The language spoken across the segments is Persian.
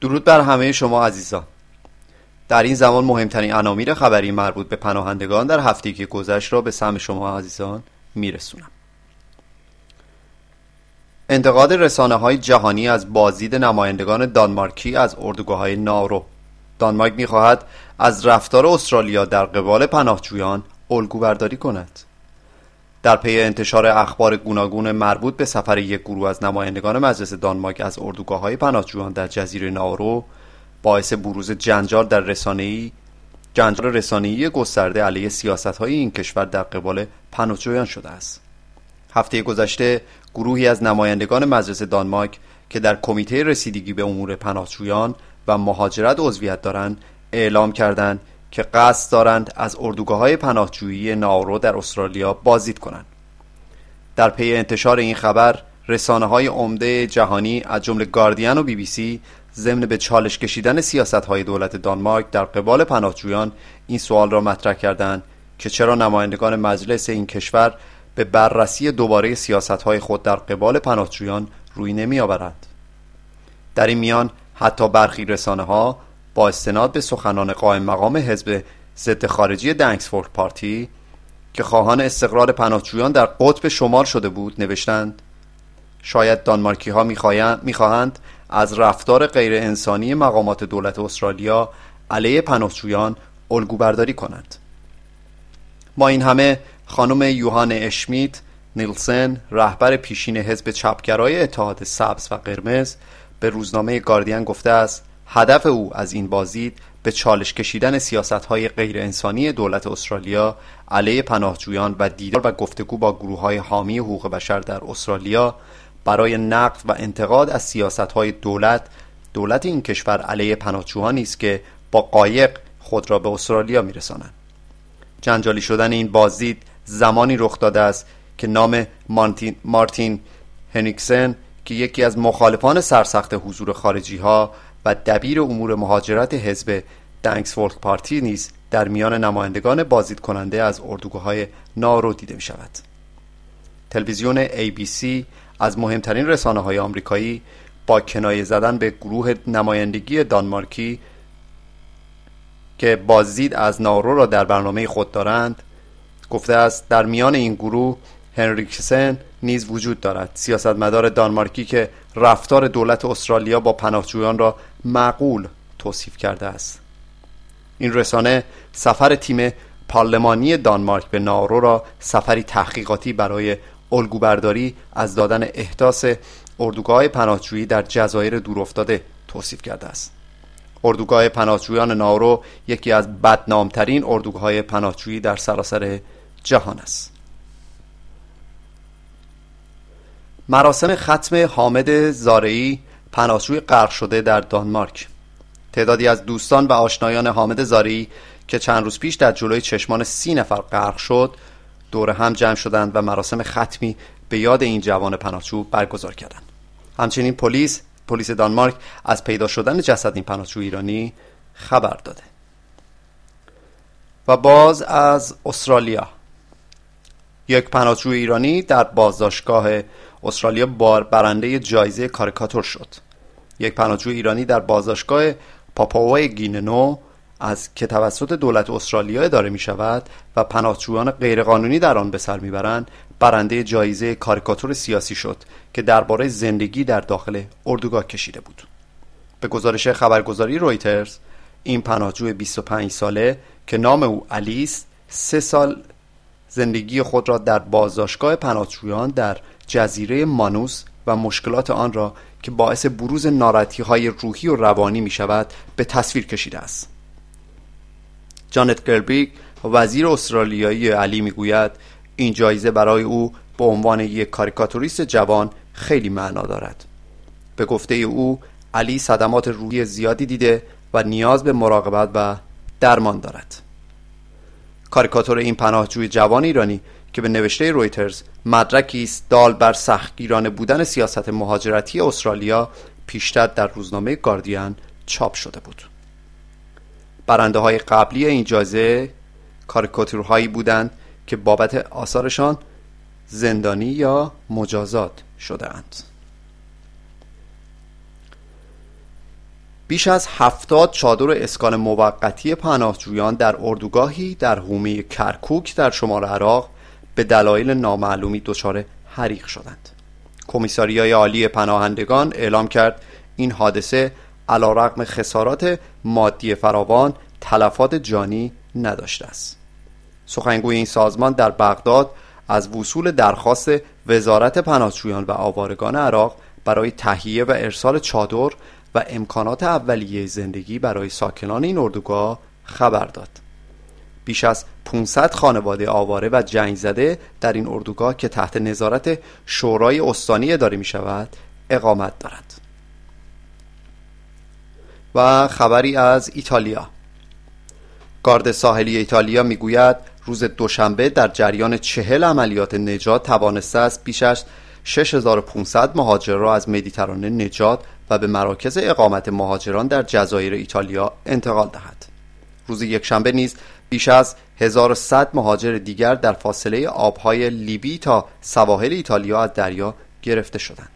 درود بر همه شما عزیزان در این زمان مهمترین انامیر خبری مربوط به پناهندگان در هفته که گذشت را به سم شما عزیزان میرسونم. انتقاد رسانه های جهانی از بازدید نمایندگان دانمارکی از اردوگاه های نارو دانمارک می‌خواهد از رفتار استرالیا در قبال پناهجویان الگو برداری کند. در پی انتشار اخبار گوناگون مربوط به سفر یک گروه از نمایندگان مجلس دانمارک از اردوگاه های پناهجویان در جزیره نارو باعث بروز جنجال در رسانه‌ای جنجال رسانه‌ای گسترده علیه سیاست‌های این کشور در قبال پناهجویان شده است. هفته گذشته گروهی از نمایندگان مجلس دانمارک که در کمیته رسیدگی به امور پناهجویان و مهاجرت عضویت دارند اعلام کردند که قصد دارند از اردوگاه های پناهجویی ناورو در استرالیا بازدید کنند. در پی انتشار این خبر رسانه های عمده جهانی از جمله گاردین و بی بی سی ضمن به چالش کشیدن سیاست های دولت دانمارک در قبال پناهجویان این سوال را مطرح کردند که چرا نمایندگان مجلس این کشور به بررسی دوباره سیاست های خود در قبال پناهجویان روی نمی آورند در این میان حتی برخی رسانه ها با استناد به سخنان قائم مقام حزب ضد خارجی دنکسفورد پارتی که خواهان استقرار پناهجویان در قطب شمال شده بود نوشتند شاید دانمارکی ها می‌خواهند از رفتار غیر انسانی مقامات دولت استرالیا علیه پناهجویان الگو برداری کنند. ما این همه خانم یوهان اشمیت نیلسن رهبر پیشین حزب چپگرای اتحاد سبز و قرمز به روزنامه گاردین گفته است هدف او از این بازدید به چالش کشیدن سیاست های غیر انسانی دولت استرالیا علیه پناهجویان و دیدار و گفتگو با گروه های حامی حقوق بشر در استرالیا برای نقد و انتقاد از سیاست های دولت دولت این کشور علیه پناهجویانی است که با قایق خود را به استرالیا میرسانند جنجالی شدن این بازدید زمانی رخ داده است که نام مارتین, مارتین هنیکسن که یکی از مخالفان سرسخت حضور خارجی ها و دبیر امور مهاجرت حزب دنکسفورد پارتی نیز در میان نمایندگان بازدید کننده از اردوگاه های نارو دیده می شود تلویزیون ABC از مهمترین رسانه های آمریکایی با کنایه زدن به گروه نمایندگی دانمارکی که بازدید از نارو را در برنامه خود دارند گفته است در میان این گروه هنریکسن نیز وجود دارد. سیاستمدار دانمارکی که رفتار دولت استرالیا با پناهجویان را معقول توصیف کرده است. این رسانه سفر تیم پارلمانی دانمارک به نارو را سفری تحقیقاتی برای الگوبرداری از دادن احداث اردوگاه پناهجویی در جزایر دورافتاده توصیف کرده است. اردوگاه پناهجویان نارو یکی از بدنامترین اردوگاه پناهجویی در سراسر جهان است. مراسم ختم حامد زارعی پناهجوی غرق شده در دانمارک. تعدادی از دوستان و آشنایان حامد زارعی که چند روز پیش در جلوی چشمان سی نفر غرق شد دور هم جمع شدند و مراسم ختمی به یاد این جوان پناهجو برگزار کردند. همچنین پلیس پلیس دانمارک از پیدا شدن جسد این پناهجو ایرانی خبر داده. و باز از استرالیا. یک پناهجو ایرانی در بازداشتگاه استرالیا بار برنده جایزه کاریکاتور شد. یک پناهجو ایرانی در بازداشتگاه پاپاوای گیننو از که توسط دولت استرالیا اداره می شود و پناهجویان غیرقانونی در آن به سر می‌برند برنده جایزه کاریکاتور سیاسی شد که درباره زندگی در داخل اردوگاه کشیده بود. به گزارش خبرگزاری رویترز این پناهجو 25 ساله که نام او علیست سه سال زندگی خود را در بازداشتگاه پناهجویان در جزیره مانوس و مشکلات آن را که باعث بروز ناراحتی های روحی و روانی می شود به تصویر کشیده است. جانت گربیک وزیر استرالیایی علی می‌گوید این جایزه برای او به عنوان یک کاریکاتوریست جوان خیلی معنا دارد. به گفته او علی صدمات روحی زیادی دیده و نیاز به مراقبت و درمان دارد. کاریکاتور این پناهجوی جوان ایرانی که به نوشته رویترز مدرکی است دال بر سختگیرانه بودن سیاست مهاجرتی استرالیا پیشتر در روزنامه گاردین چاپ شده بود برنده های قبلی این جایزه کاریکاتورهایی بودند که بابت آثارشان زندانی یا مجازات شده اند. بیش از هفتاد چادر اسکان موقتی پناهجویان در اردوگاهی در حومه کرکوک در شمال عراق به دلایل نامعلومی دچار حریق شدند. کمیساریای عالی پناهندگان اعلام کرد این حادثه علا رقم خسارات مادی فراوان تلفات جانی نداشته است. سخنگوی این سازمان در بغداد از وصول درخواست وزارت پناهجویان و آوارگان عراق برای تهیه و ارسال چادر و امکانات اولیه زندگی برای ساکنان این اردوگاه خبر داد. بیش از 500 خانواده آواره و جنگ زده در این اردوگاه که تحت نظارت شورای استانی اداره می شود اقامت دارد. و خبری از ایتالیا. گارد ساحلی ایتالیا می‌گوید روز دوشنبه در جریان چهل عملیات نجات توانسته است بیش از 6500 مهاجر را از مدیترانه نجات و به مراکز اقامت مهاجران در جزایر ایتالیا انتقال دهد. روز یکشنبه نیز بیش از 1100 مهاجر دیگر در فاصله آبهای لیبی تا سواحل ایتالیا از دریا گرفته شدند.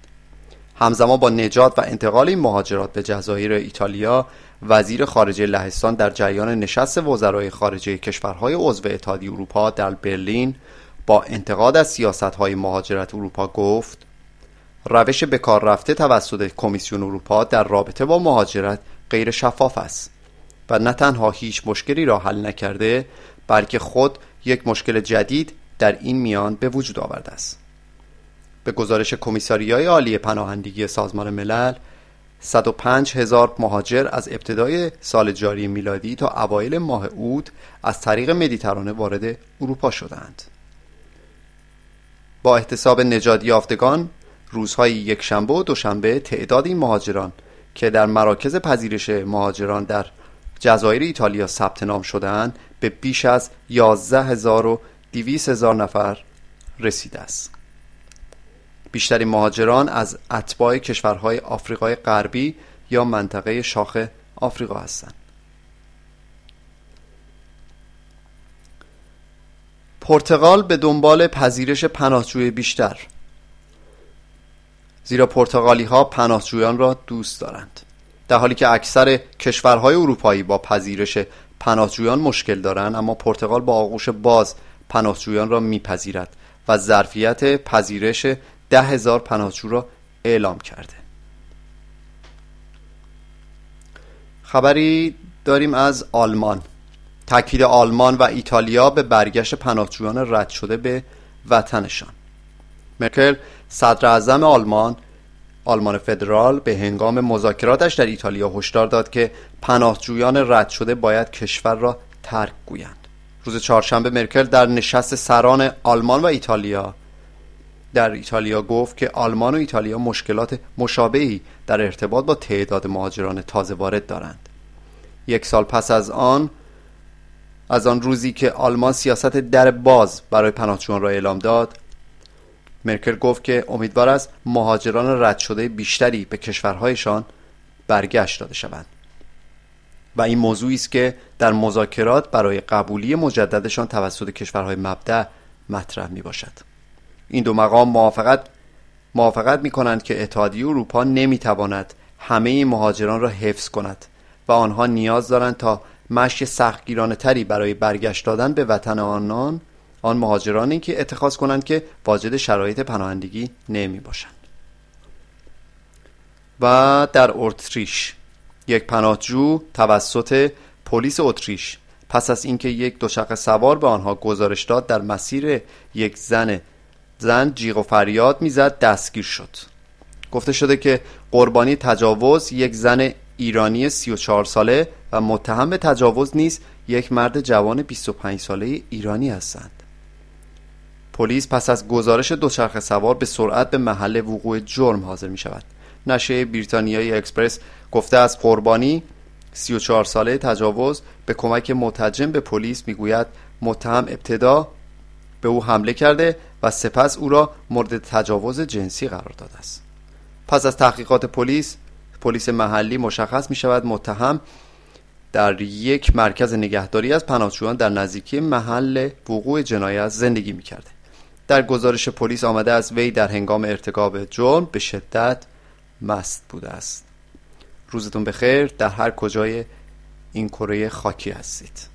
همزمان با نجات و انتقال این مهاجرات به جزایر ایتالیا وزیر خارجه لهستان در جریان نشست وزرای خارجه کشورهای عضو اتحادیه اروپا در برلین با انتقاد از سیاستهای مهاجرت اروپا گفت روش بکار رفته توسط کمیسیون اروپا در رابطه با مهاجرت غیر شفاف است. و نه تنها هیچ مشکلی را حل نکرده بلکه خود یک مشکل جدید در این میان به وجود آورده است به گزارش کمیساریای عالی پناهندگی سازمان ملل 105 هزار مهاجر از ابتدای سال جاری میلادی تا اوایل ماه اوت از طریق مدیترانه وارد اروپا شدند. با احتساب نجات یافتگان روزهای یکشنبه و دوشنبه تعداد این مهاجران که در مراکز پذیرش مهاجران در جزایر ایتالیا ثبت نام شدهاند به بیش از 11 هزار نفر رسیده است. بیشترین مهاجران از اتباع کشورهای آفریقای غربی یا منطقه شاخ آفریقا هستند. پرتغال به دنبال پذیرش پناهجوی بیشتر زیرا پرتغالی ها پناهجویان را دوست دارند در حالی که اکثر کشورهای اروپایی با پذیرش پناهجویان مشکل دارند اما پرتغال با آغوش باز پناهجویان را میپذیرد و ظرفیت پذیرش ده هزار پناهجو را اعلام کرده. خبری داریم از آلمان. تاکید آلمان و ایتالیا به برگشت پناهجویان رد شده به وطنشان. مرکل صدر اعظم آلمان آلمان فدرال به هنگام مذاکراتش در ایتالیا هشدار داد که پناهجویان رد شده باید کشور را ترک گویند. روز چهارشنبه مرکل در نشست سران آلمان و ایتالیا در ایتالیا گفت که آلمان و ایتالیا مشکلات مشابهی در ارتباط با تعداد مهاجران تازه وارد دارند. یک سال پس از آن از آن روزی که آلمان سیاست در باز برای پناهجویان را اعلام داد مرکل گفت که امیدوار است مهاجران رد شده بیشتری به کشورهایشان برگشت داده شوند. و این موضوعی است که در مذاکرات برای قبولی مجددشان توسط کشورهای مبدع مطرح می باشد این دو مقام موافقت موافقت می کنند که اتحادیه اروپا نمی تواند همه مهاجران را حفظ کند و آنها نیاز دارند تا مشی سختگیرانه تری برای برگشت دادن به وطن آنان آن مهاجرانی که اتخاذ کنند که واجد شرایط پناهندگی نمی باشند. و در اتریش یک پناهجو توسط پلیس اتریش پس از اینکه یک دوچرخه سوار به آنها گزارش داد در مسیر یک زن زن جیغ و فریاد می‌زد دستگیر شد. گفته شده که قربانی تجاوز یک زن ایرانی 34 ساله و متهم به تجاوز نیز یک مرد جوان 25 ساله ایرانی هستند. پلیس پس از گزارش دوچرخه سوار به سرعت به محل وقوع جرم حاضر می شود نشه بریتانیایی اکسپرس گفته از قربانی 34 ساله تجاوز به کمک متجم به پلیس می‌گوید متهم ابتدا به او حمله کرده و سپس او را مورد تجاوز جنسی قرار داده است. پس از تحقیقات پلیس پلیس محلی مشخص می شود متهم در یک مرکز نگهداری از پناهجویان در نزدیکی محل وقوع جنایت زندگی می کرده در گزارش پلیس آمده از وی در هنگام ارتکاب جرم به شدت مست بوده است. روزتون بخیر. در هر کجای این کره خاکی هستید.